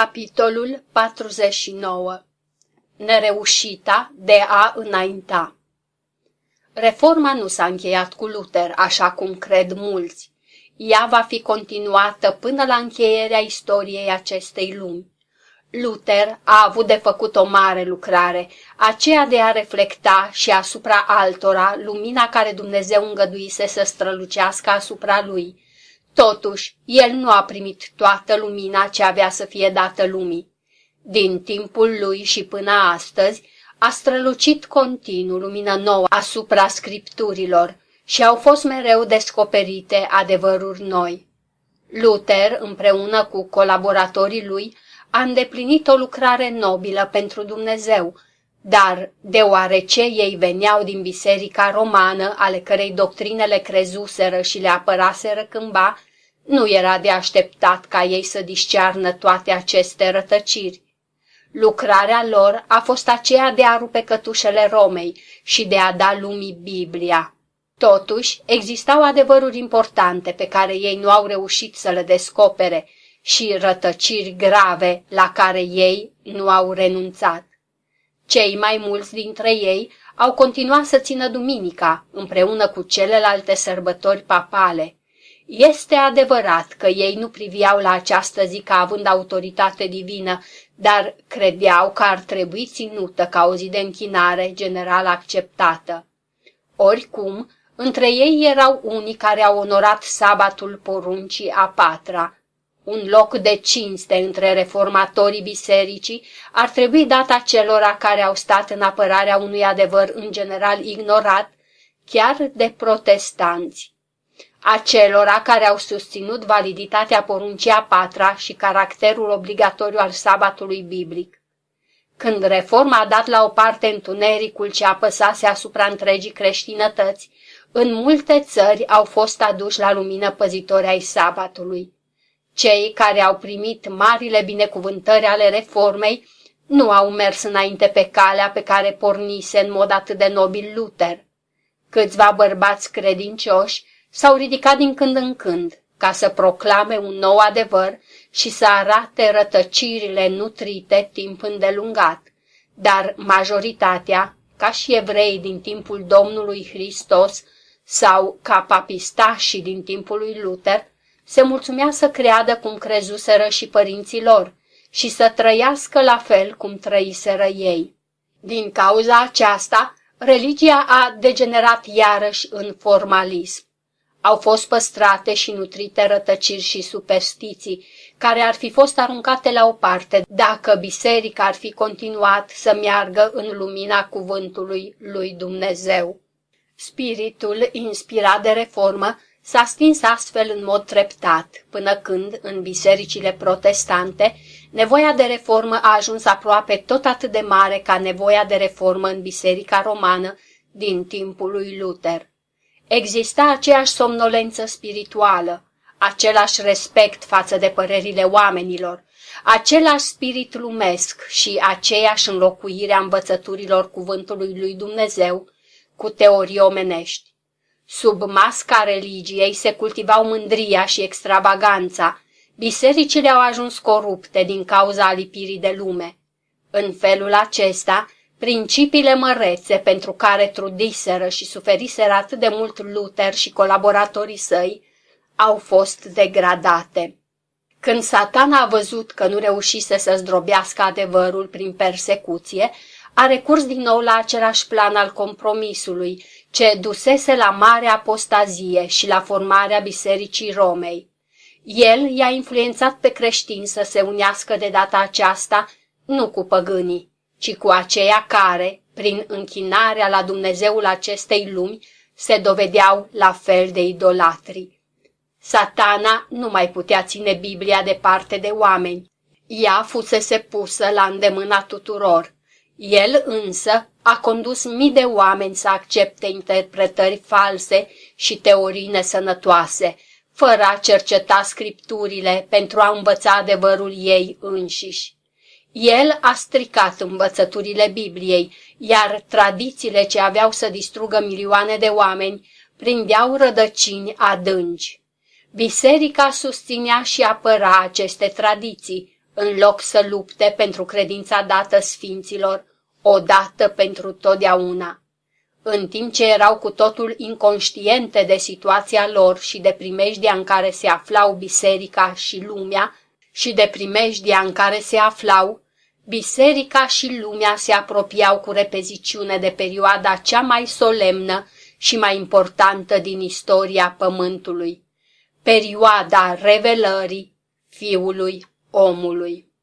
Capitolul 49 Nereușita de a înainta Reforma nu s-a încheiat cu Luther, așa cum cred mulți. Ea va fi continuată până la încheierea istoriei acestei lumi. Luther a avut de făcut o mare lucrare, aceea de a reflecta și asupra altora lumina care Dumnezeu îngăduise să strălucească asupra lui. Totuși, el nu a primit toată lumina ce avea să fie dată lumii. Din timpul lui și până astăzi a strălucit continuu lumină nouă asupra scripturilor și au fost mereu descoperite adevăruri noi. Luther, împreună cu colaboratorii lui, a îndeplinit o lucrare nobilă pentru Dumnezeu, dar, deoarece ei veneau din biserica romană, ale cărei doctrinele crezuseră și le apăraseră cândva, nu era de așteptat ca ei să discearnă toate aceste rătăciri. Lucrarea lor a fost aceea de a rupe cătușele Romei și de a da lumii Biblia. Totuși, existau adevăruri importante pe care ei nu au reușit să le descopere și rătăciri grave la care ei nu au renunțat. Cei mai mulți dintre ei au continuat să țină duminica împreună cu celelalte sărbători papale. Este adevărat că ei nu priveau la această zi ca având autoritate divină, dar credeau că ar trebui ținută ca o zi de închinare general acceptată. Oricum, între ei erau unii care au onorat sabatul poruncii a patra, un loc de cinste între reformatorii bisericii ar trebui dat acelora care au stat în apărarea unui adevăr în general ignorat, chiar de protestanți. Acelora care au susținut validitatea poruncii a patra și caracterul obligatoriu al sabatului biblic. Când reforma a dat la o parte întunericul ce apăsase asupra întregii creștinătăți, în multe țări au fost aduși la lumină păzitori ai sabatului. Cei care au primit marile binecuvântări ale reformei nu au mers înainte pe calea pe care pornise în mod atât de nobil Luther. Câțiva bărbați credincioși s-au ridicat din când în când ca să proclame un nou adevăr și să arate rătăcirile nutrite timp îndelungat, dar majoritatea, ca și evrei din timpul Domnului Hristos sau ca papistașii din timpul lui Luther, se mulțumea să creadă cum crezuseră și părinții lor și să trăiască la fel cum trăiseră ei. Din cauza aceasta, religia a degenerat iarăși în formalism. Au fost păstrate și nutrite rătăciri și superstiții, care ar fi fost aruncate la o parte dacă biserica ar fi continuat să meargă în lumina cuvântului lui Dumnezeu. Spiritul inspirat de reformă S-a stins astfel în mod treptat, până când, în bisericile protestante, nevoia de reformă a ajuns aproape tot atât de mare ca nevoia de reformă în biserica romană din timpul lui Luther. Exista aceeași somnolență spirituală, același respect față de părerile oamenilor, același spirit lumesc și aceeași înlocuire a învățăturilor cuvântului lui Dumnezeu cu teorii omenești. Sub masca religiei se cultivau mândria și extravaganța. Bisericile au ajuns corupte din cauza alipirii de lume. În felul acesta, principiile mărețe pentru care trudiseră și suferiseră atât de mult Luther și colaboratorii săi au fost degradate. Când satana a văzut că nu reușise să zdrobească adevărul prin persecuție, a recurs din nou la același plan al compromisului, ce dusese la mare apostazie și la formarea Bisericii Romei. El i-a influențat pe creștini să se unească de data aceasta nu cu păgânii, ci cu aceia care, prin închinarea la Dumnezeul acestei lumi, se dovedeau la fel de idolatri. Satana nu mai putea ține Biblia departe de oameni. Ea fusese pusă la îndemâna tuturor. El însă a condus mii de oameni să accepte interpretări false și teorii nesănătoase, fără a cerceta scripturile pentru a învăța adevărul ei înșiși. El a stricat învățăturile Bibliei, iar tradițiile ce aveau să distrugă milioane de oameni prindeau rădăcini adânci. Biserica susținea și apăra aceste tradiții, în loc să lupte pentru credința dată sfinților, odată pentru totdeauna. În timp ce erau cu totul inconștiente de situația lor și de primejdia în care se aflau biserica și lumea, și de primejdia în care se aflau, biserica și lumea se apropiau cu repeziciune de perioada cea mai solemnă și mai importantă din istoria pământului, perioada revelării Fiului omului.